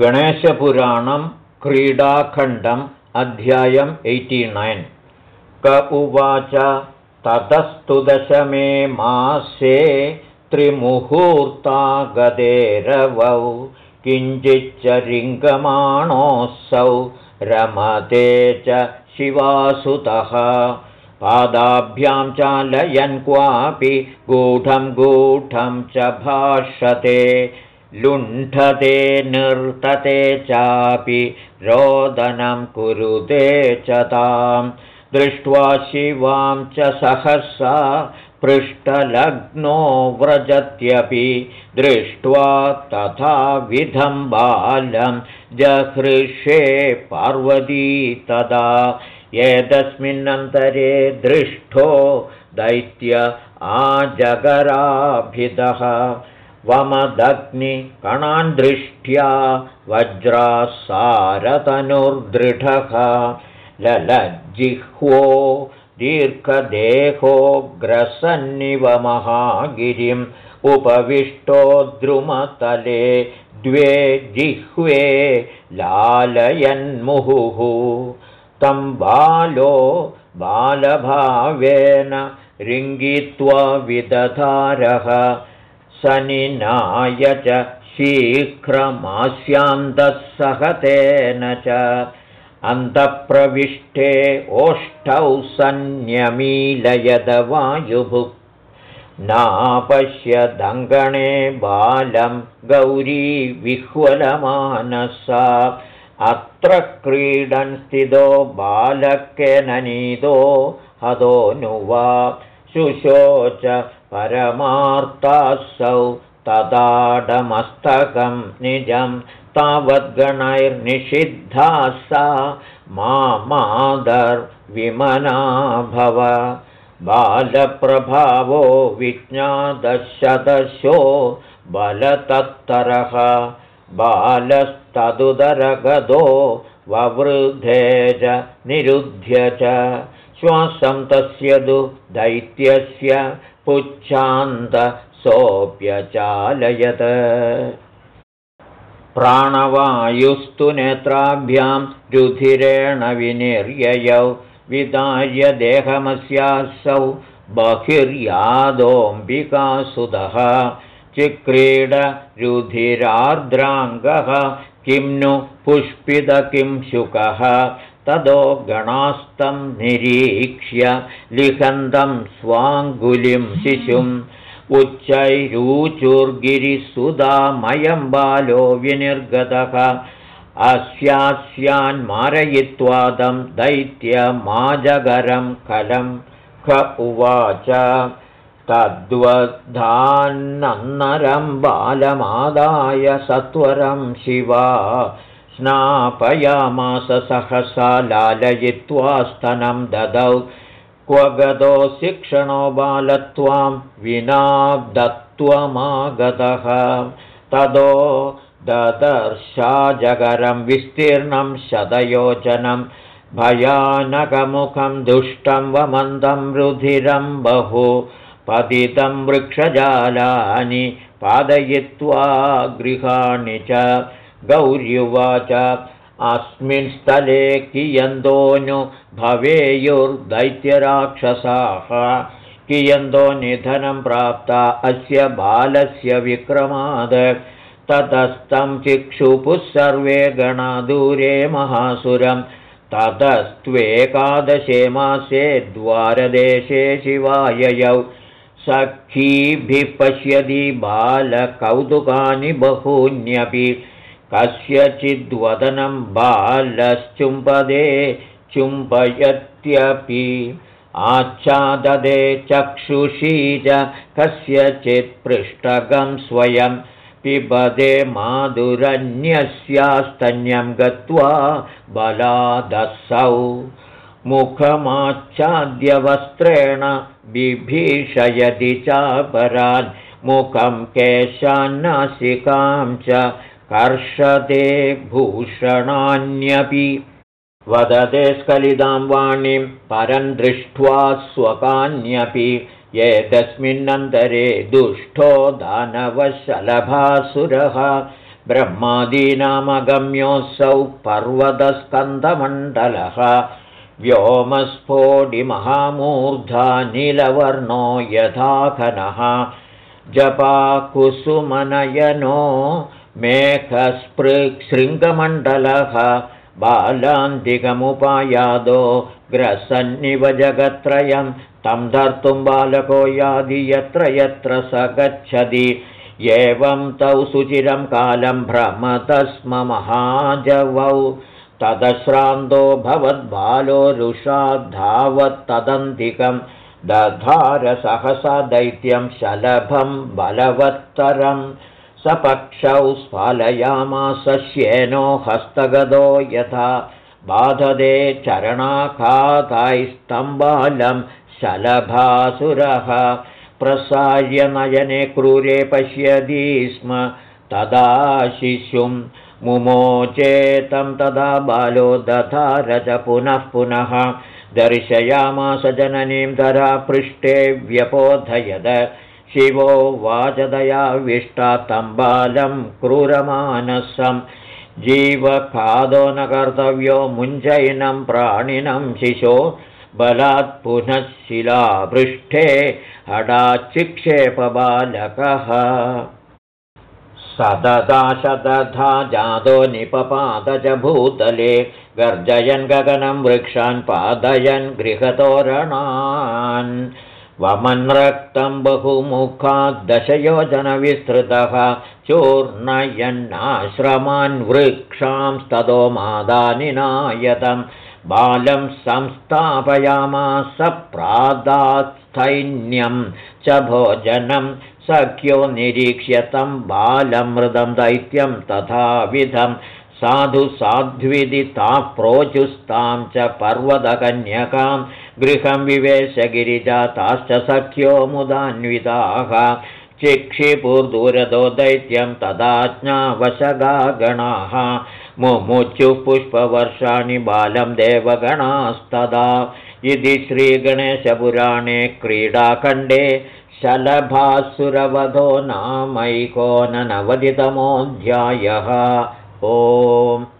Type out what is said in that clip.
गणेशपुराणं क्रीडाखण्डम् अध्यायम् नैन्। क उवाच ततस्तु दशमे मासे त्रिमुहूर्ता गदेरवौ किञ्चिच्च रिङ्गमाणोऽसौ रमते च शिवासुतः। पादाभ्यां चालयन् क्वापि गूढं गूढं च भाषते लुण्ठते निर्तते चापि रोदनं कुरुते च तां दृष्ट्वा शिवां च सहसा पृष्ठलग्नो व्रजत्यपि। दृष्ट्वा तथाविधं बालं जहृषे पार्वती तदा। एतस्मिन्नन्तरे दृष्टो दैत्य आजगराभिदः वमदग्निकणान् दृष्ट्या वज्रासारतनुर्दृढः। ललज्जिह्वो दीर्घदेहोग्रसन्निव महागिरिम् उपविष्टो द्रुमतले द्वे जिह्वे लालयन्मुहुः। तं बालो बालभावेन रिङ्गित्वा विदधारः सनिनाय च शीघ्रमास्यान्तः सहतेन च अन्तःप्रविष्टे ओष्ठौ सन्न्यमीलयदवायुभुक् नापश्यदङ्गणे बालं गौरी विह्वलमानसा अत्र क्रीडन् स्थितो बालकेन नीतो हतोऽनुवा शुशोच परमार्तासौ तदाडमस्तकं निजं तावद्गणैर्निषिद्धा सा मादर्विमना भव। बालप्रभावो विज्ञादशदशो बलतत्तरः। बालस्तदुदरगदो ववृद्धे च निरुध्य च श्वासं तस्य दु दैत्यस्य पुच्छान्तसोऽप्यचालयत् प्राणवायुस्तु नेत्राभ्यां रुधिरेण विनिर्ययौ विदाय देहमस्यासौ बहिर्यादोऽम्बिकासुतः चिक्रीडरुधिरार्द्राङ्गः किं नु पुष्पित किं शुकः तदो गणास्तं निरीक्ष्य लिखन्तं स्वाङ्गुलिं शिशुम्। उच्चैरूचुर्गिरिसुधामयं बालो विनिर्गतः अस्यास्यान्मारयित्वादं दैत्यमाजगरं कलं ख उवाच। तद्वद्धान्नरं बालमादाय सत्वरं शिवा स्नापयामास सहसा लालयित्वा स्तनं ददौ। क्व गतो शिक्षणो बालत्वां विना दत्त्वमागतः। तदो ददर्शाजगरं विस्तीर्णं शतयोजनं। भयानकमुखं दुष्टं वमन्दं रुधिरं बहु। पतितं वृक्षजालानि पादयित्वा गृहाणि च गौर्युवाच। अस्मिन् स्थले कियन्दोनु भवेयुर्दैत्यराक्षसाः। कियन्दो निधनं प्राप्ता अस्य बालस्य विक्रमाद। ततस्तं चिक्षुपुः सर्वे गणादूरे महासुरं। ततस्त्वेकादशे मासे द्वारदेशे शिवाययौ। सखीभिः पश्यति बालकौतुकानि बहून्यपि कस्यचिद्वदनं बालश्चुम्बदे चुम्बयत्यपि आच्छाददे चक्षुषी च कस्यचित् पृष्ठगं स्वयं पिबदे माधुरन्यस्यास्तन्यं गत्वा बलादसौ मुखमाच्छाद्यवस्त्रेण बिभीषयति चापरान् मुखं केशान्नासिकां च कर्षते भूषणान्यपि। वदते स्खलितां वाणीं परं दृष्ट्वा स्वकान्यपि। एतस्मिन्नन्तरे दुष्टो दानवशलभासुरः। ब्रह्मादीनामगम्योऽसौ पर्वतस्कन्धमण्डलः। व्योमस्फोटिमहामूर्धा नीलवर्णो यथाखनः जपाकुसुमनयनो मेघस्पृक्शृङ्गमण्डलः बालान्तिकमुपायादो ग्रसन्निव जगत्त्रयं तं धर्तुं बालको यादि यत्र यत्र स गच्छति। एवं तौ सुचिरं कालं भ्रमत स्म महाजवौ। तदश्रान्तो भवद्बालो रुषाद्धावत्तदन्तिकं दधारसहसा दैत्यं शलभं बलवत्तरं सपक्षौ स्फालयामासस्येनो हस्तगदो यथा। बाधदे चरणाखाताैस्तम्बालं शलभासुरः। प्रसार्यनयने क्रूरे पश्यति स्म। तदा शिशुं मुमोचेतं तदा बालो दधारज पुनः पुनः। दर्शयामास जननीं धरा पृष्ठे व्यपोधयद शिवो वाचदयाविष्टा तं बालं क्रूरमानसं। जीवखादो न कर्तव्यो मुञ्जयिनं प्राणिनं शिशो बलात् पुनः शिलापृष्ठे हडाचिक्षेपबालकः सददाशदधा जातो निपपाद च भूतले गर्जयन् गगनं वृक्षान् पादयन् गृहतोरणान् वमन्रक्तं बहुमुखाद्दशयोजनविस्तृतः चूर्णयन्नाश्रमान् वृक्षांस्ततो मादानिनायतं। बालं संस्थापयामास प्रादास्थैन्यं च भोजनं सख्यो निरीक्ष्य तं बालमृदं दैत्यं तथाविधं। साधु साध्विदिताः प्रोचुस्तां च पर्वतकन्यकां गृहं विवेशगिरिजाताश्च सख्यो मुदान्विताः। चिक्षिपुर्दूरदो दैत्यं तदाज्ञावशगागणाः मुमुचुः पुष्पवर्षाणि बालं देवगणास्तदा। इति श्रीगणेशपुराणे क्रीडाखण्डे शलभासुरवधो नामैकोननवतितमोऽध्यायः ओम्